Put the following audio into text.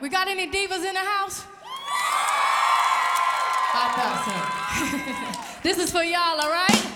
We got any divas in the house? I thought so. this is for y'all, all right?